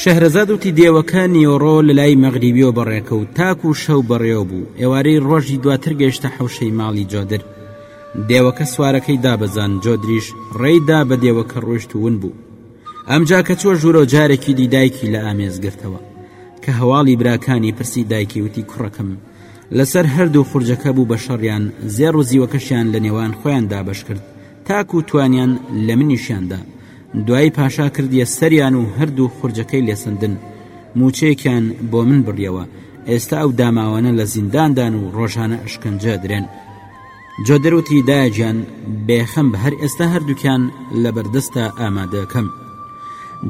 شەهرەزاد وتی دێوەکە نیوەڕۆ لە لای مەغریبیەوە بەڕێکەوت تاکوو شەو بەڕێوە بوو، ئێوارەی ڕۆژی دواتر گەیشتە حەوشەی ماڵی جۆدر. دێوەکە سوارەکەی دابەزاند، جۆدریش ڕێی دا بە دێوەکە ڕۆیشت و ون بوو. ئەمجا کە چووە ژوورەوە جارێکی دی دایکی لە ئامێز گرتەوە. کە هەواڵی براکانی پرسی دایکی وتی کوڕەکەم لەسەر هەردوو خورجەکە بوو بە شەڕیان زێڕ و زیوەکەشیان لە نێوان خۆیان دابەش کرد تاکوو توانیان لە منیشیاندا دوایی پاشا کردیە سەریان و هەردوو خورجەکەی لێسەندن موچەیەکیان بۆ من بڕیەوە ئێستا ئەو داماوانە لە زینداندان و ڕۆژانە ئەشکەنجە درێن جۆ دەروتی داجان بێخەم بە هەر ئێستا هەردووکیان لە بەردەستە ئامادەکەم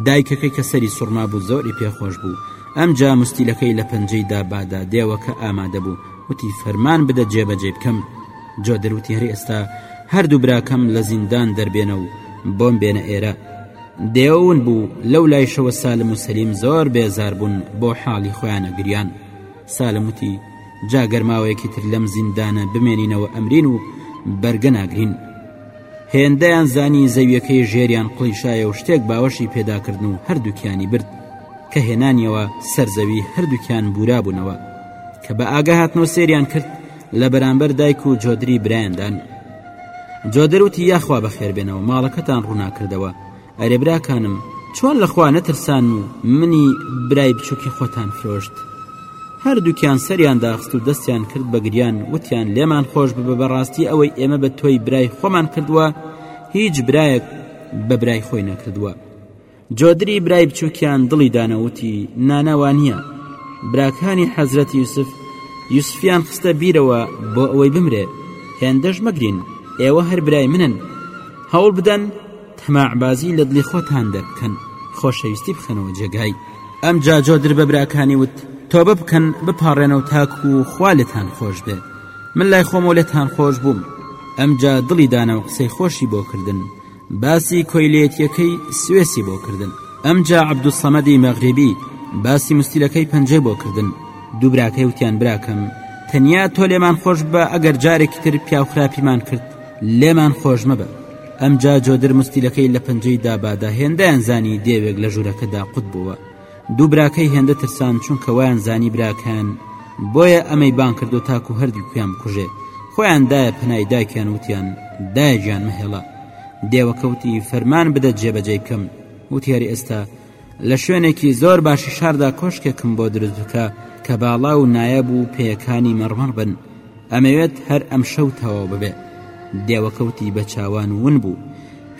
دایکەکەی کە سەری سوڕما بوو زۆری پێخۆش بوو ئەم جا مستیلەکەی لە پەنجەی دابادا دێوەکە ئامادە بوو وتی فەرمان بدە جێبەجێ بکەم جۆدر وتیهەر ئێستا هەردوو براکەم لە زیندان دەربێنە و بۆم بێنە ئێرە دێون بوو لەو لایشەوە سالم و سەلیم زۆر بێزار بوون بۆ حاڵی خۆیانە گریان سالموتی جاگەرماوەیەکی تر لەم زیندانە بمێنینەوە ئەمرین و بەرگە ناگرین هێندەیان زانی زەویەکەی ژێریان قڵیشایە و شتێک باوەشی پێداکردن و هەردووکیانی برد کە هێنانیەوە سەرزەوی هەردووکیان بورابوونەوە کە بە ئاگا هاتنەوە سێریان کرد لە بەرامبەر دایک و جۆدری برایاندان جۆدر وتی یاخوا بەخێربێنەوە ماڵەکەتان ڕووناکردەوە ئەرێ براکانم چۆن لەخوا نەترسان و منی برای بچووکی خۆتان فرۆشت هەردووکیان سەریان داخست و دەستیان کرد بە گریان وتیان لێمان خۆش ببە بەڕاستی ئەوەی ئێمە بە تۆی برای خۆمان کردووە هیچ برایەک بە برای خۆی نەکردووە جۆدری برای بچووکیان دڵی دانا و وتی، نانا وا نییە. براکانی حەزرەتی یوسف یوسفیان خستە بیرەوە بۆ ئەوەی بمرێ، هێندەش مەگرین، ئێوە هەر برای منن. هەوڵ بدەن تەماعبازی لە دڵی خۆتان دەربکەن، خۆشەویستی بخەنەوە جێگای. ئەمجا جۆدر بە براکانی وت، تۆبە بکەن بپاڕێنەوە تاکوو خوا لێتان خۆش بێ. من لای خۆمەوە لێتان خۆش بووم. ئەمجا دڵی دانا و قسەی خۆشی بۆ کردن. باسی کۆیلەیەتیەکەی سوێسی بۆ کردن ئەمجا عبدالصمدی مەغریبی باسی مستیلەکەی پەنجەی بۆ کردن دوو براکەی وتیان براکەم تەنیا تۆ لێمان خۆش بە ئەگەر جارێکی تر پیاو خراپیمان کرد لێمان خۆش مەبە ئەمجا جۆدر مستیلەکەی لە پەنجەی دابادا هێندەیان زانی دێوێک لە ژوورەکەدا قوت بووە دوو براکەی هێندە ترسان چونکە وایان زانی براکەیان بۆیە ئەمەی بان کردو تاکو هەردووکیان بکوژێ خۆیان دایە پەنای دایکیان وتیان دایە گیان مەهێڵە دێوەکە وتی فەرمان بدە جێبەجێی بکەم وتی هەر ئێستا لە شوێنێکی زۆر باشی شاردا کۆشکێکم بۆ دروست بکە کە باڵا و نایەب و پێیەکانی مەڕمەڕ بن ئەمەوێت هەر ئەمشەو تەواو ببێ دێوەکەوتی بە چاوان ون بوو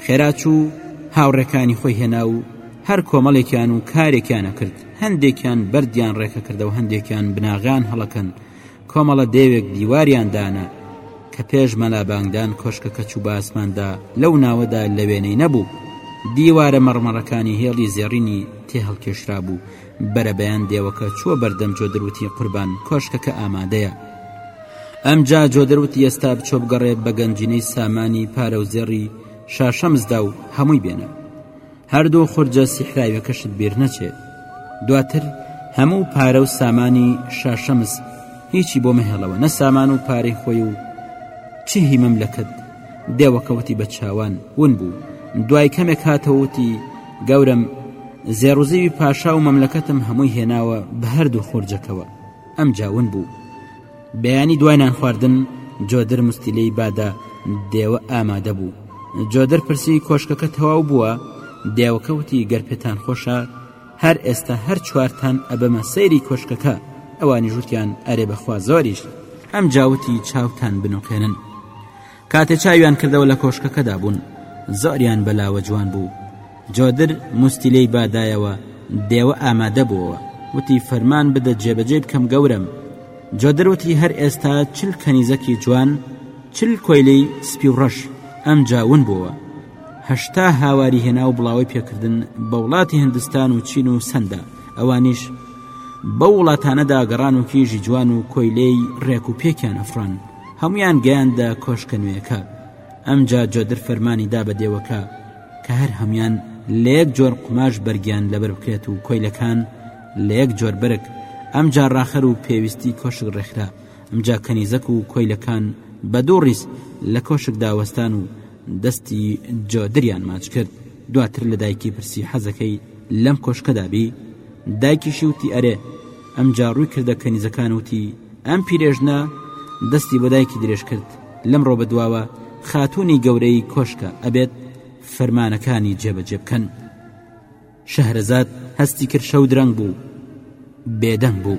خێرا چوو هاوڕێکانی خۆی هێنا و هەر کۆمەڵێکیان و کارێکیانە کرد هەندێکیان بەردیان ڕێکە کردەوە هەندێکیان بناغیان هەڵەکەن کۆمەڵە دێوێک دیواریان دانا کە پێش مەلابانگدان کۆشکە کەچ و باسماندا لەو ناوەدا لە وێنەی نەبوو دیوارە مەڕمەڕەکانی هێڵی زێڕینی تێهڵکێشرا بوو بەرەبەیان دێوەکە چووە بەردەم جۆدر وتی قوربان کۆشکەکە ئامادەیە ئەمجا جۆدر وتی ئێستا بچۆ بگەڕێ بە گەنجینەی سامانی پارە و زێڕی شاشەمزدا و هەمووی بێنە هەردوو خورجە سیحراویەکەشت بیر نەچێ دواتر هەموو پارە و سامانی شاشەمز هیچی بۆ مەهێڵەوە نە سامان و پارەی خۆی و چهی مەملەکەت دێوەکەوتی بە چاوان ون بوو دوای کەمێک هاتەوتی گەورەم زێڕوزیوی پاشا و مەملەکەتم هەمووی هێناوە بە هەردوو خورجەکەوە ئەم جاون بوو بەیانی دوای نان خواردن جۆدر مستیلەی بادا دێوە ئامادە بوو جۆدر پرسی کۆشکەکە تەواو بووە دێوەکەوتی گەر پێتان خۆشە هەر ئێستا هەر چوارتان ئەبەمە سەیری کۆشکەکە ئەوانی ژوتیان ئەرێ بەخوا زۆریش ئەم جاوتی چاوتان بنوقێنن کاتێ چاویان کردەوە لە کۆشکەکەدا بوون زۆریان بەلاوە جوان بوو جۆدر مستی لێی بادایەوە دێوە ئامادە بووەوە وتی فەرمان بدە جێبەجێ بکەم گەورم جۆدر وتی هەر ئێستا چل کەنیزەکی جوان چل کۆیلەی سپی و ڕەش ئەم جاون بووە هەشتا هاواری هێنا و بڵاوی پێکردن بە وڵاتی هندستان و چین و سەندا ئەوانیش بە وڵاتانەدا گەڕان و کیژی جوان و کۆیلەی ڕێک و پێکیان ئەفران هەموویان گەیاندە کۆشکە نوێیەکە ئەمجا جۆدر فەرمانی دا بە دێوەکە کە هەر هەموان لە یەک جۆر قوماش بەرگیان لەبەر بکرێت و کۆیلەکان لە یەک جۆر برک ئەمجا ڕاخەر و پێویستی کۆشک ڕێکخرا ئەمجا کەنیزەک و کۆیلەکان بە دوو ڕیز لە کۆشک داوەستان و دەستی جۆدریان ماچ کرد دواتر لە دایکی پرسی حەزەکەی لەم کۆشکەدابی دایکیشی وتی ئەرێ ئەمجا ڕووی کردە کەنیزەکان وتی ئەم پیرێژنە دەستی بە دایکی درێژ کرد لەم ڕۆ بەدواوە خاتونی گەورەی کۆشکە ئەبێت فەرمانەکانی جێبەجێ بکەن شەهرەزاد هەستی کرد شەو درەنگ بوو بێدەنگ بوو.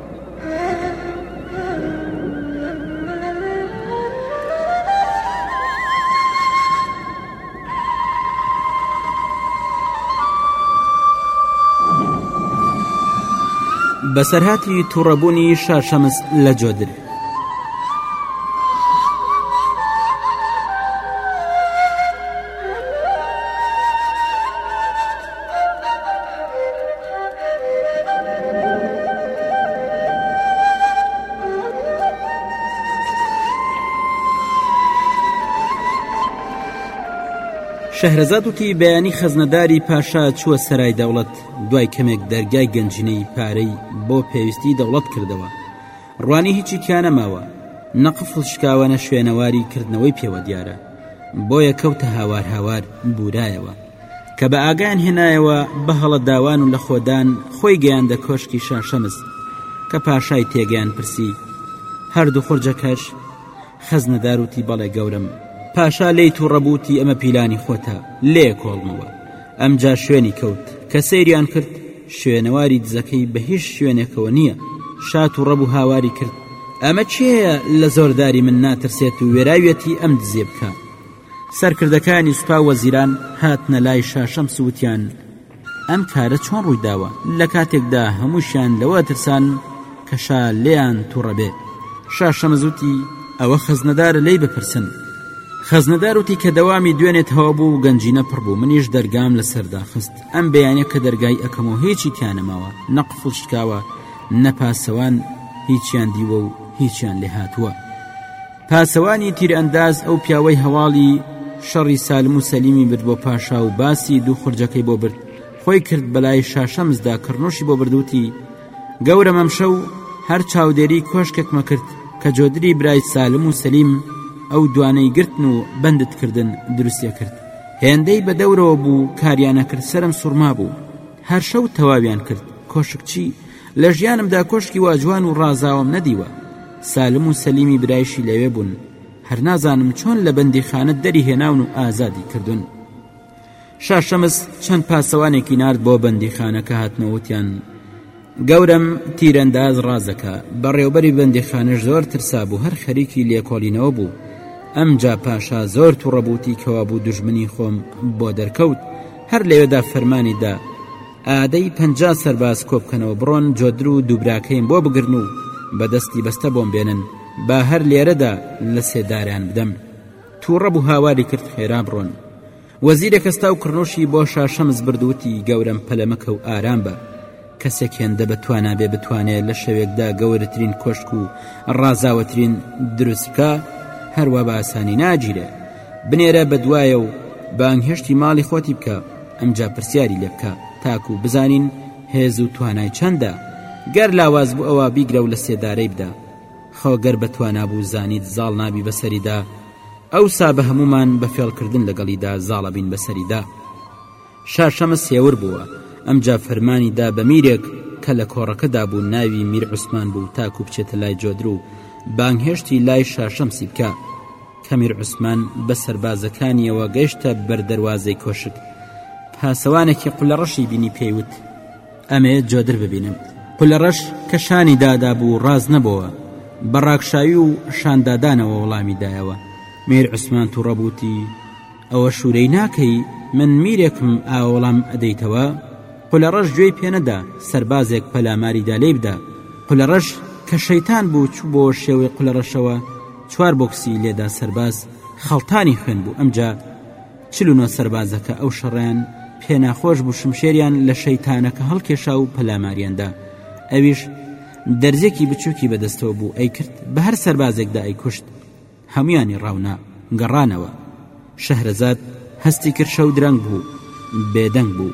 بەسەرهاتی توڕەبوونی شاشەمس لە جۆدر شەهرەزاد وتی بەیانی خەزنەداری پاشا چووە سەرای دەوڵەت دوای کەمێک دەرگای گەنجینەی پارەی بۆ پێویستی دەوڵەت کردەوە ڕوانی هیچی تیانەماوە نەقفڵ شکاوە نە شوێنەواری کردنەوەی پێوە دیارە بۆیە کەوتە هاوار هاوار بورایەوە کە بە ئاگایان هێنایەوە بە هەڵە داوان و لە خۆدان خۆی گەیاندە کۆشکی شاشەمز کە پاشای تێگەیان پرسی هەردوو خورجەکەش خەزنەداروتی بەڵێ گەورم پاشا لی تو ڕەبووتی ئەمە پیلانی خۆتە لێ کۆڵمەوە ئەمجا شوێنی کەوت کە سەیریان کرد شوێنەواری دزەکەی بە هیچ شوێنێکەوە نییە شات و ڕەبوو هاواری کرد ئەمە چێە لە زۆرداری من ناترسێت و وێراویەتی ئەم دزێ بکە سەرکردەکانی سوپا وەزیران هاتنە لای شاشەم سووتیان ئەم کارە چۆن ڕوویداوە لە کاتێکدا هەمووشیان لەوە ترسان کە شا لێیان توڕەبێ شاشەمەزوتی ئەوە خەزنەدارە لی بپرسن خەزنەداروتی کە دەوامی دوێنێت هەوا بوو و گەنجینە پڕ بوو منیش دەرگام لە سەردا خست ئەم بەیانە کە دەرگای ئەەکەم و هیچی تیانەماوە نەقفڵ شکاوە نەپاسەوان هیچیان دیوە و هیچیان لێ هاتووە پاسەوانی تیرئەنداز ئەو پیاوەی هەواڵی شەڕی سالم و سەلیمی برد بۆ پاشا و باسی دوو خورجەکەی بۆ برد خۆی کرد بەلای شاشەمزدا کڕنوشی بۆ بردووتی گەورە مەمشە و هەر چاودێری کۆشکێکمە کرد کە جۆدری برای سالم و سەلیم ئەو دوانەی گرتن و بەندت کردن دروستێ کرد هێندەی بە دەورەوە بوو کاریانە کرد سرم سوورما بوو هەر شەو تەواویان کرد کۆشک چی لە ژیانمدا کۆشکی وا جوان و ڕازاوەم نەدیوە سالم و سەلیمی برایشی لەوێ بوون هەر نازانم چۆن لە بەندی خانە دەری هێناون و ئازادی کردوون شاشەمس چەند پاسەوانێکی نرد بۆ بەندی خانەکە هاتنەوتیان گەورەم تیرەنداز ڕازەکە، بەڕێوبەری بەندیخانەش زۆر ترسا بوو هەر خەریکی لێکۆڵینەوە بوو، ئەمجا پاشا زۆر توڕە بوو تی کەوا بوو دوژمنی خۆم بۆ دەرکەوت هەر لەوێدا فەرمانی دا ئادەی پەنجا سەرباز کۆبکەنەوە بڕۆن جۆدر و دووبراکەیم بۆ بگرن و بە دەستی بەستە بۆم بێنن با هەر لێرەدا لە سێدارەیان بدەم توڕە بوو هاواری کرد خێرا بڕۆن وەزیرە کەستاو کڕنۆشی بۆ شا شەمس برد وتی گەورەم پەلە مەکە و ئارام بە کەسێک هێندە بەتوانا بێ بتوانێت لە شەوێکدا گەورەترین کۆشک و ڕازاوەترین دروست بکە هەروە بە ئاسانی ناگیرێ بنێرە بە دوایە و بانگهێشتی ماڵی خۆتی بکە ئەمجا پرسیاری لێ بکە تاکو بزانین هێز و توانای چەندە گەر لاواز بوو ئەوە بیگرە و لە سێدارەی بدە خۆگەر بەتوانابوو زانیت زاڵ نابی بەسەریدا ئەوسا بە هەموومان بە فێڵکردن لەگەڵیدا زاڵە بین بەسەریدا شا شەمس هێور بووە ئەمجا فەرمانی دا بە میرێک کە لە کۆڕەکەدا بوو ناوی میر عوسمان بوو تاکو بچێتە لای جۆدر و بانگهێشتی لای شاشەمسی بکە کەمیر عوسمان بە سەربازەکانیەوە گەشتە بەر دەواازەی کۆشک پاسەوانێکی قلە ڕەشی بینی پێیوت ئەمەیە جۆدر ببینم قلە ڕەش کە شانی دادابوو ڕاز نەبەوە بە ڕاکشاوی و شاندادانەوە وەڵامی دایەوە میر عوسمان توڕەبووتی ئەوە شوورەی ناکەی من میرێکم ئاوەڵام ئەدەیتەوە قلە ڕەش گوێی پێنەدا سربازێک پەلاماریدا لێ بدا قلە ڕەش کە شەیتان بوو چوو بۆ شێوەی قلە ڕەشەوە چوار بۆکسی لێدا سرباز خەڵتانی خوێن بوو ئەمجا چل و نۆ سەربازەکە ئەو شەڕیان پێ ناخۆش بوو شمشێریان لە شەیتانەکە هەڵکێشا و پەلاماریاندا ئەویش دەرزێکی بچووکی بەدەستەوە بوو ئەی کرد بە هەر سەربازێکدا ئەی کوشت هەمویانی ڕاونا گەڕانەوە شەهرەزاد هەستی کرشە و درەنگ بوو بێدەنگ بوو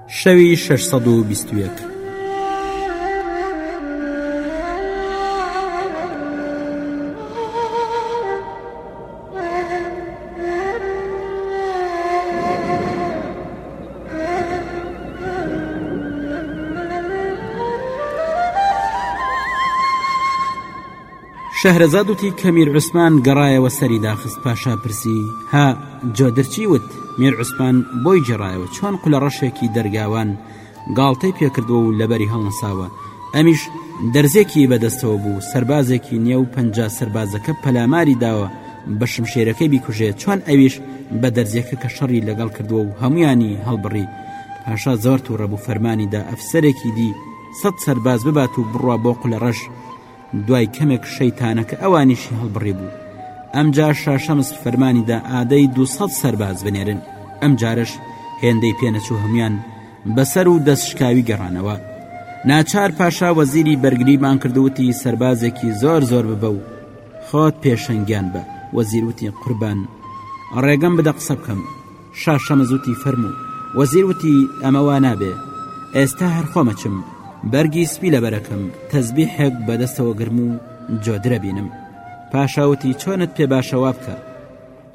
شەوی شەش سەد و بیست و یەک. شەهرەزاد وتی کە میر عوسمان گەڕایەوە سەری داخست پاشا پرسی ها جۆدرچی وت میر عوسمان بۆی جێڕایەوە چۆن قلە ڕەشێکی دەرگاوان گاڵتەی پێکردووە و لەبەری هەڵنەساوە ئەمیش دەرزێکی بەدەستەوە بوو سەربازێکی نییە و پەنجا سەربازەکە پەلاماری داوە بە شمشێرەکەی بیکوژێت چۆن ئەویش بە دەرزێکە کە شەڕی لەگەڵ کردووە و هەمویانی هەڵبڕی پاشا زۆر و ڕەبوو فەرمانی دا ئەفسەرێکی دی سەد سەرباز ببات و بڕوا بۆ قلە ڕەش دوای کەمێک شەیتانەکە ئەوانیشی هەڵبڕی بوو ئەمجا شاشەمس فەرمانیدا ئادەی دو سەد سەرباز بنێرن ئەم جارش هێندەی پێنەچوو هەموان بەسەر و دەستشکاوی گەڕانەوە ناچار پاشا وەزیری بەرگریمان کردوتی سەربازێکی زۆر زۆر ببە و خۆت پێشەنگیان بە وەزیروتی قوربان ڕێگەم بدە قسە بکەم شا شەمس وتی فەرموو. وەزیر وتی ئەمە وا نابێ ئێستا هەر خۆم ئەچم بەرگی سپی لەبەر ئەکەم تەزبیحێک بە دەستەوە گرم و جۆدرە بینم پاشا وتی چۆنت پێ باشە وا بکە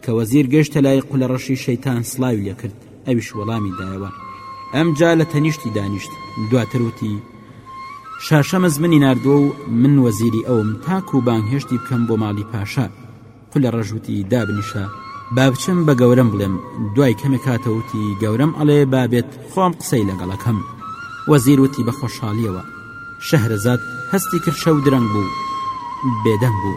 کە وەزیر گەشتە لای قولەڕەشی شەیتان سڵاوی لێ کرد ئەویش وەڵامی دایەوە ئەمجا لە تەنیشتی دانیشت دواتر وتی شاشەمەز منی نردووە و من وەزیری ئەوم تاکو و بانگهێشتی بکەم بۆ ماڵی پاشا قلە ڕەژ وتی دابنیشە با بچم بە گەورەم بڵێم دوای کەمێک هاتەوتی گەورەم ئەڵێ بابێت خۆم قسەی لەگەڵەکەم وەزیر وتی بە خۆشحاڵیەوە شەهرەزاد هەستی کرد شەو درەنگ بوو بێدەنگ بوو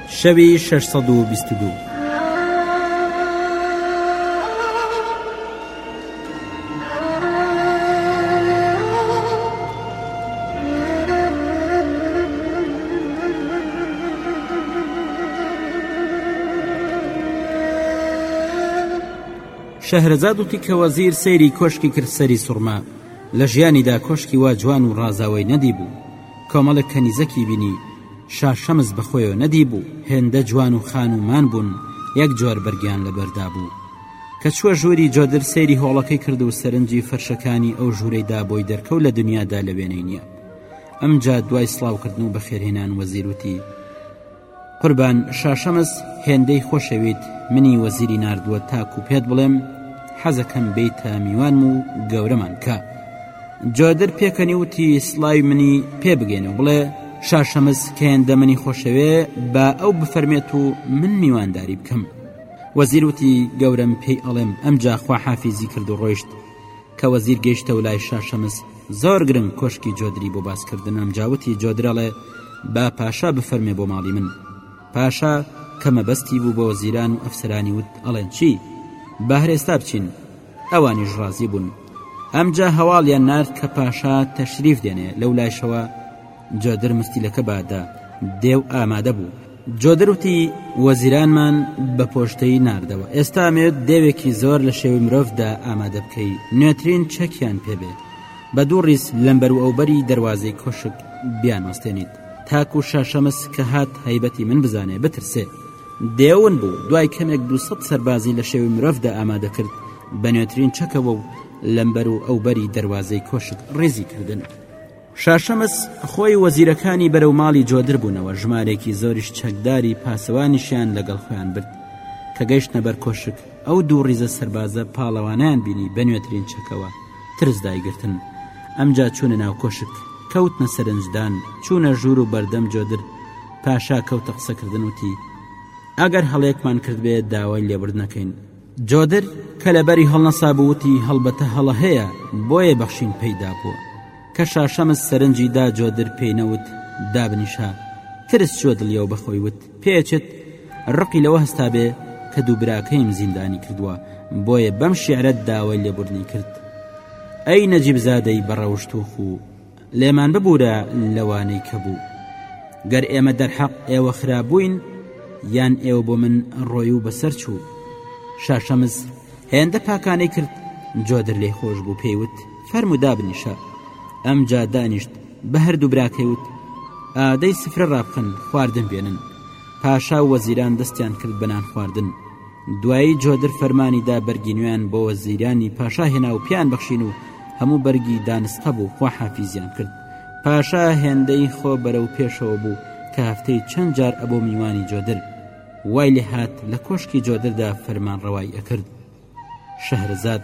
شەوی شەش سەد و بیست و دوو. شەهرەزاد و تیکە وەزیر سەیری کۆشکی کرد سەری سوڕما لە ژیانیدا کۆشکی وا جوان و ڕازاوی نەدی بوو کۆمەڵێک کەنیزەکی بینی شا شەمس بە خۆیەوە نەدیبوو هێندە جوان و خان و مان بوون یەک جۆر بەرگیان لەبەردا بوو کە چووە ژووری جۆدر سەیری هۆڵەکەی کرد و سەرنجی فەرشەکانی ئەو ژوورەی دا بۆی دەرکەوت لە دنیادا لە وێنەی نییە ئەمجا دوای سڵاوکردن و بەخێرهێنان وەزیروتی قوربان شاشەمەز هێندەی خۆشەویت منی وەزیری نردووە تاکو پێت بڵێم حەزەکەم بیتە میوانم و گەورەمان کە جادر پێکەنی وتی سڵاوی منی پێ بگەین و بڵێ شاشەمز کەێندە منی خۆشەوێ با ئەو بفەرمێت و من میوانداری بکەم وەزیروتی گەورم پێی ئەڵێم ئەم جاخوا حافیزی کرد و ڕۆیشت کە وەزیر گەیشتە و لای شاشەمز زۆر گرنگ کۆشکی جۆدری بۆ باسکردن ئەم جاوتی جۆدرەڵێ با پاشا بفەرمێ بۆ ماڵی من پاشا کە مەبەستی بوو بۆ زیران و ئەفسرانی وت ئەڵێن چی بەهرێستا بچین ئەوانیش ڕازی بوون ئەمجا هەواڵیان نارد کە پاشا تەشریف دێنێ لەو لایشەوە جۆدر مستیلەکە بادا دێو ئامادە بوو جۆدر وتی وەزیرانمان بە پۆشتەی ناردەوە ئێستا مێت دێوێکی زۆر لە شێوی مرۆڤدا ئامادە بکەی نوێترین چەکیان پێبێت بە دوو ڕیز لەمبەر و ئەوبەری دەواازەی کۆشک بیان وەستێنیت تاکو شاشەمس کە هات هەیبەتی من بزانێ بترسێ دێون بوو دوای کەمێک دو سەد سەربازی لە شێوی مرۆڤدا ئامادە کرد بە نوێترین چەکەوە و لەمبەر و ئەوبەری دەواازەی کۆشک ڕێزی کردن شاشەمەس خۆی وەزیرەکانی بەرەو ماڵی جۆدر بوونەوە ژمارێکی زۆریش چەکداری پاسەوانیشیان لەگەڵ خۆیان برد کە گەیشتە بەر کۆشک ئەو دوو ڕیزە سەربازە پاڵەوانیان بینی بە نوێترین چەکەوە ترس دایگرتن ئەمجا چوونە ناو کۆشک کەوتنە سەرنجدان چوونە ژوور و بەردەم جۆدر پاشا کەوتە قسەکردن وتی ئەگەر هەڵێکمان کردبێت داوای لێبردنەکەین جۆدر کە لەبەری هەڵنەسا بووتی هەڵبەتە هەڵە هەیە بۆیە بەخشین پەیدا بووە کە شاشەمز سەرنجی دا جۆدر پێی نەوت دابنیشە ترس چوە دڵیەوە بەخۆی وت پێچێت ڕقی لەوە هەستا بێ کە دوو براکەیم زیندانی کردووە بۆیە بەم شعرەت داوای لێبوردنی کرد ئەی نەجیبزادەی بەڕەوشتوخ و لێمان ببورە لەوانەی کە بوو گەر ئێمە دەرحەق ئێوە خرابووین یان ئێوە بۆ من ڕۆی و بەسەر چوو شاشەمز هێندە پاکانەی کرد جۆدر لێ خۆش بوو پێیوت فەرمو دابنیشە ئەم جا دانیشت بە هەردوو براکەیوت ئادەی سفرە ڕابخن خواردن بێنن پاشا وەزیران دەستیان کرد بەنان خواردن دوایی جۆدر فەرمانی دا بەرگی نوێیان بۆ وەزیرانی پاشا هێنا و پیان بەخشین و هەموو بەرگی دانسقە بوو خۆ حافیزیان کرد پاشا هێندەی خۆ بەرە و پێشەوە بوو کە هەفتەی چەند جار ئەبوو میوانی جۆدر وای لێ هات لە کۆشکی جۆدردا فەرمان ڕەوای ئەکرد شەهرزاد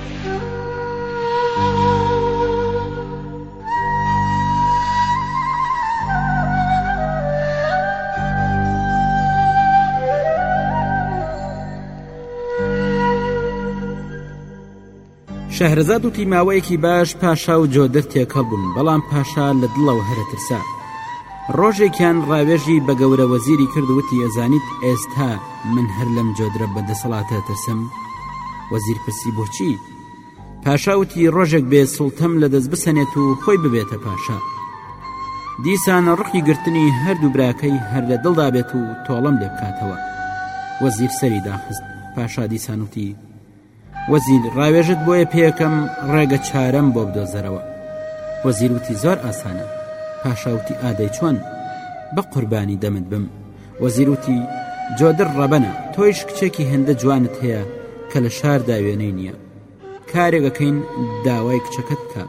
شەهرزاد وتی ماوەیەکی باش پاشا و جۆدر تێکەڵ بوون بەڵام پاشا لە دڵەوە هەرەترسا ڕۆژێکیان ڕاوێژی بە گەورە وەزیری کرد وتی ئەزانیت ئێستا من هەر لەم جۆدرە بە دەسەڵاتە ترسم وەزیر پرسی بۆچی پاشاوتی ڕۆژێک بێ سڵتەم لە دەست بسەنێت و خۆی ببێتە پاشا دیسانە ڕقی گرتنی هەردوو براکەی هەر لە دڵدا بێت و تۆڵم لێ بکاتەوە وەزیر سەری داخست پاشا دیسانوتی وەزیر، ڕاوێژت بۆیە پێکەم ڕێگە چارەم بۆ بدۆزەرەوە. وەزیر وتی زۆر ئاسانە. پاشا وتی ئادەی چۆن؟ بە قوربانی دەمت بم. وەزیر وتی جۆدر ڕەبەنە تۆیش کچێکی هێندە جوانت هەیە کە لە شاردا وێنەی نییە. کارێک ئەکەین داوای کچەکەت بکە.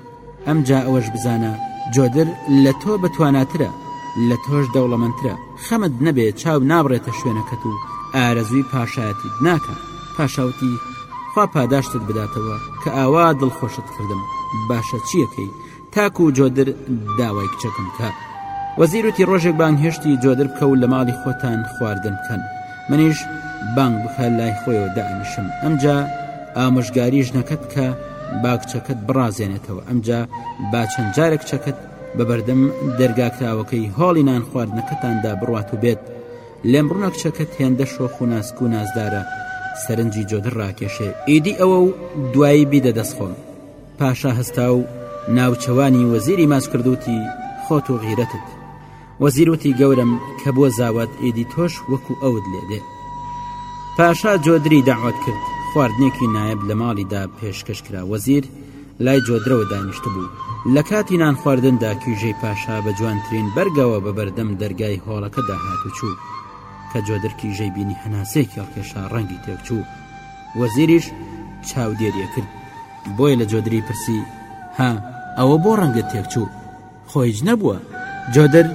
ئەمجا ئەوەش بزانە جۆدر لە تۆ بەتواناترە لە تۆش دەوڵەمەندترە خەمت نەبێ چاو نابڕێتە شوێنەکەت و ئارەزووی پاشایەتیت ناکا پاشاوتی خوا پاداشتت بداتەوە کە ئاوا دڵخۆشت کردم باشە چیەکەی تاکو و جۆدر داوای کچەکەم کە وەزیروتی ڕۆژێک بانگهێشتی جۆدر بکە و لە ماڵی خۆتان خواردن بکەن منیش بانگ بکە لای خۆیەوە دائەنیشم ئەمجا ئامۆژگاری ژنەکەت بکە باکچەکەت بڕازێنێتەوە ئەمجا با چەند جارە کچەکەت بە بەردەم دەرگاکراوەکەی هۆڵی نان خواردنەکەتاندا بڕات و بێت لێم بڕنە کچەکەت هێندە شۆخ و ناسک و نازدارە سەرنجی جۆدر ڕاکێشێ ئیدی ئەوە و دوایی بیدە دەست خۆم پاشا هەستا و ناوچەوانی وەزیری ماچ کردوتی خۆت و غیرەتت وەزیر وتی گەورەم کە بۆ زاوات ئیدی تۆش وەکو ئەوت لێ دێ پاشا جۆدری داوات کرد خواردنێکی نایب لە ماڵیدا پێشکەش کرا وەزیر لای جۆدرەوە دانیشت بوو لە کاتی نان خواردندا کیژەی پاشا بە جوانترین بەرگەوە بە بەردەم دەرگای هۆڵەکە داهات و چوو کە جۆدر کیژەی بینی هەناسێکی هەڵکێشا ڕەنگی تێکچوو وەزیریش چاودێریە کرد بۆیە لە جۆدری پرسی ها ئەوە بۆ ڕەنگە تێکچوو خۆ هیچ نەبووە. جۆدر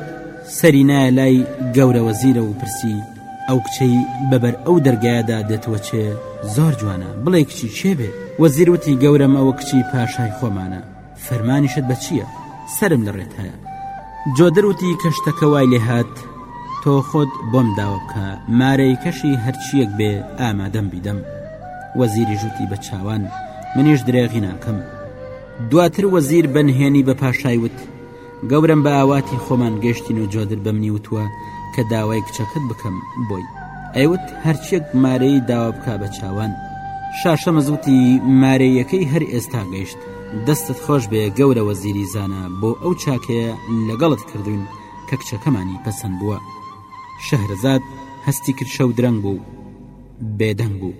سەری نایە لای گەورە وەزیرە و پرسی، ئەو کچەی بە بەر ئەو دەرگایەدا دێتەوە چێ؟ زۆر جوانە، بڵێ کچی کێ بێ؟ وەزیر وتی، گەورەم ئەوە کچی پاشای خۆمانە. فەرمانیشت بە چییە؟ سەرم لە ڕێت هەیە. جۆدر وتی، کە شتەکە وای لێ هات تۆ خۆت بۆم داوە بکە، مارەییکەشی هەر چییەک بێ ئامادەم بیدەم. وەزیریش وتی، بە چاوان، منیش درێغی ناکەم. دواتر وەزیر بە نهێنی بە پاشای وت گەورم بە ئاواتی خۆمان گەشتین و جۆدر بە منی وتووە کە داوای کچەکەت بکەم بۆی ئەیوت هەرچێک مارەی داوا بک بە چاوان شاشە مەزوتی مارەیەکەی هەر ئێستا گەیشت دەستت خۆش بێ گەورە وەزیری زانە بۆ ئەو چاکەیە لەگەڵت کردوین کە کچەکەمانی پەسەند بووە شەهرزاد هەستی کرد شەو درەنگ بوو بێدەنگ بوو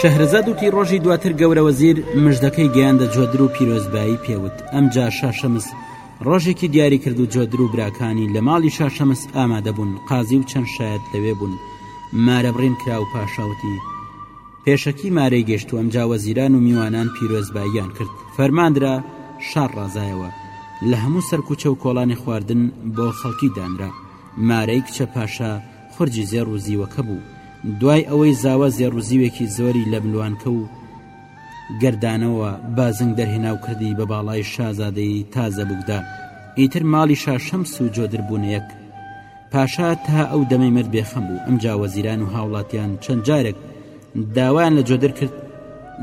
شەهرەزاد وتی ڕۆژی دواتر گەورە وەزیر مژدەکەی گەیاندە جۆدر و پیرۆزبایی پێوت ئەمجا شاشەمس ڕۆژێکی دیاری کرد و جۆدر و براکانی لە ماڵی شاشەمس ئامادەبوون قازی و چەند شاید لەوێ بوون مارە بڕین کرا و پاشاوتی پێشەکی مارەی گەشت و ئەمجا وەزیران و میوانان پیرۆزباییان کرد فەرماندرا شار ڕازایەوە لە هەموو سەرکوچە و کۆڵانی خواردن بۆ خەڵکی دانرا مارەی کچە پاشا خورجی زێڕ و زیوەکە بوو دوای ئەوەی زاوا زێڕ و زیوێکی زۆری لە ملوانکە و گەردانەوە بازنگ دەرهێنا و کردی بە باڵای شازادەی تازە بووکدا ئیتر ماڵی شاشەم سوجۆدر بوونەیەک پاشا تا ئەو دەمەی مرد بێخەم بوو ئەم جاوەزیران و هاوڵاتیان چەند جارێک داوایان لە جۆدر کرد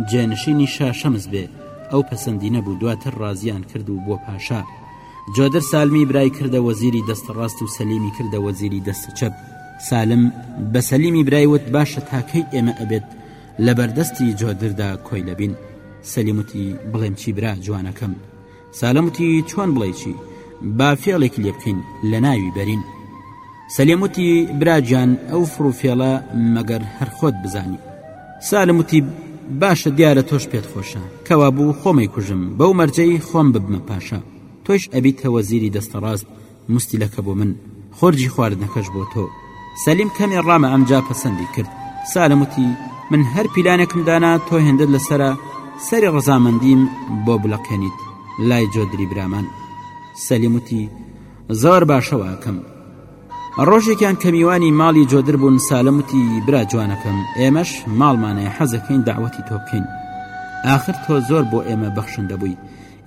جێنشینی شاشەمز بێ ئەو پەسەندی نەبوو دواتر ڕازیان کرد و بۆ پاشا جۆدر سالمی برای کردە وەزیری دەست ڕاست و سەلیمی کردە وەزیری دەست چەپ سالم بە سەلیمی برای وت باشە تاکەی ئێمە ئەبێت لە بەردەستی جۆدردا کۆی لەبین سەلیموتی بڵێم چی برا جوانەکەم سالمتی چۆن بڵێ چی با فێڵێکی لێ بکەین لە ناوی بەرین سەلیم وتی، برا گیان ئەو فڕ و فێڵە مەگەر هەر خۆت بزانی. سالم وتی، باشە دیارە تۆش پێت خۆشە، کەوابوو خۆم ئەیکوژم، بەو مەرجەی خۆم ببمە پاشا، تۆیش ئەبیتە وەزیری دەستەڕاست، موستیلەکە بۆ من، خۆرجی خواردنەکەش بۆ تۆ. سەلیم کەمێ ڕامە ئەمجا پەسەندی کرد. سالم وتی، من هەر پیلانێکم دانا تۆ هێندەت لەسەرە سەری ڕەزامەندیم بۆ بلەقێنیت لای جۆدری برامان. سەلیم وتی، زۆر باشە واکەم. ڕۆژێکیان کە میوانی ماڵی جۆدر بوون سالم وتی برا جوانەکەم ئێمەش ماڵمانەیە حەزەکەین داوەتی تۆ بکەین ئاخر تۆ زۆر بۆ ئێمە بەخشن دەبووی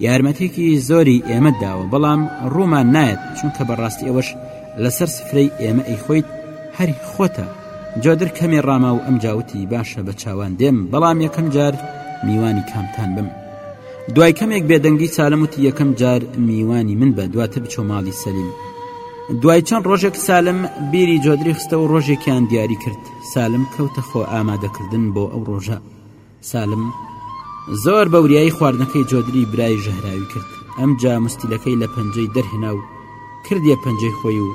یارمەتێکی زۆری ئێمە داوە بەڵام ڕوومان نایەت چونکە بەڕاستی ئەوەش لەسەر سفرەی ئێمە ئەی خۆیت هەری خۆتە جۆدر کەمێ ڕاما و ئەم جاوتی باشە بە چاوان دێم بەڵام یەکەم جار میوانی کامتان بم دوای کەمێک بێدەنگی سالم وتی یەکەم جار میوانی من بە دواتر بچۆ ماڵی سەلیم دوای چەند ڕۆژێک سالم بیری جۆدری خستە و ڕۆژێکیان دیاری کرد سالم کەوتە خۆ ئامادەکردن بۆ ئەو ڕۆژە سالم زۆر بەوریایی خواردنەکەی جۆدری برای ژەهراوی کرد ئەم جا مستیلەکەی لە پەنجەی دەرهێنا و کردیە پەنجەی خۆی و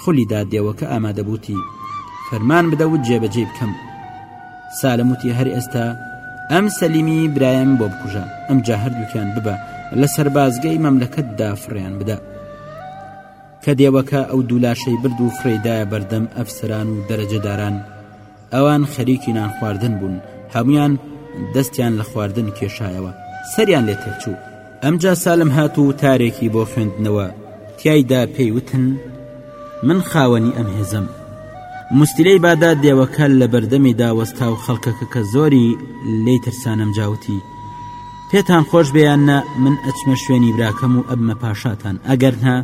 خولیدا دێوەکە ئامادەبووتی فەرمان بدە و جێبەجێ بکەم سالم وتی هەر ئێستا ئەم سەلیمی برایم بۆ بکوژە ئەم جا هەردووکیان ببە لە سەربازگەی مەملەکەتدا فڕیان بدە کە دێوەکە ئەو دوولاشەی برد و فڕێدایە بەردەم ئەفسران و دەرەجەداران ئەوان خەریکی نان خواردن بوون هەمویان دەستیان لە خواردن کێشایەوە سەریان لێ تێکچوو ئەمجا سالم هات و وتارێکی بۆ خوێندنەوە تیایدا پێی وتن من خاوەنی ئەم هێزەم مستیلەی بادا دێوەکە لە بەردەمی داوەستا و خەڵکەکە کە زۆری لی ترسانم جاوتی پێتان خۆش بێیاننا من ئەچمە شوێنی براکەم و ئەبمە پاشاتان ئەگەرنا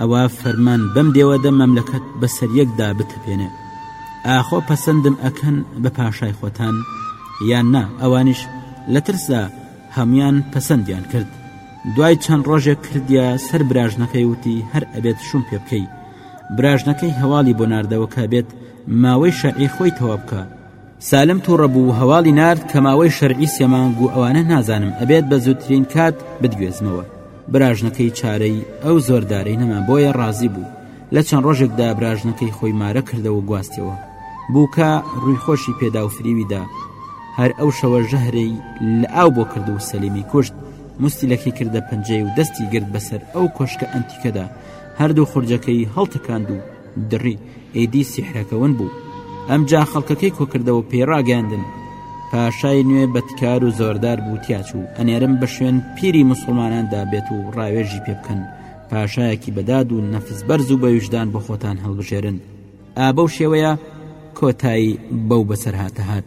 ئەوە فەرمان بەم دێوەدە مەملەکەت بەسەر یەکدا بتەپێنێ ئاخۆ پەسەندم ئەکەن بە پاشای خۆتان یان نا ئەوانیش لە ترسدا هەموان پەسەندیان کرد دوای چەند ڕۆژێک کردیە سەر براژنەکەی وتی هەر ئەبێت شوم پێ بکەی براژنەکەی هەواڵی بۆ ناردەوە کە بێت ماوەی شەعی خۆی تەوا بکە سالم تووڕە بوو هەواڵی نارد کە ماوەی شەرعی سێمانگ و ئەوانە نازانم ئەبێت بە زووترین کات بتگوێزمەوە براژنەکەی چارەی ئەو زۆردارەی نەما بۆیە ڕازی بوو لە چەند ڕۆژێکدا براژنەکەی خۆی مارە کردەوە گواستەوە بووکە ڕووی خۆشی پێدا و فریویدا هەر ئەو شەوە ژەهرەی لە ئاو بۆ کرد و سەلیمی کوشت مستیلەکەی کردە پەنجەی و دەستی گرت بەسەر ئەو کۆشکە ئەنتیکەدا هەردوو خورجەکەی هەڵتەکاند و دڕی ئیدی سیحرەکە ون بوو ئەمجا خەڵکەکەی کۆکردەوە پێی ڕاگەاندن پاشای نوێ بەتکار و زۆردار بوو تیاچ و ئەنێرم بە شوێن پیری مسلماناندا بێت و ڕاوێژی پێ بکەن پاشایەکی بەداد و نەفس بەرز و بەویژدان بۆ خۆتان هەڵبژێرن ئابە و شێوەیە کۆتایی بەو بەسەرهاتە هات